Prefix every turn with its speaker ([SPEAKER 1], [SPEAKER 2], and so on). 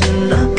[SPEAKER 1] watching.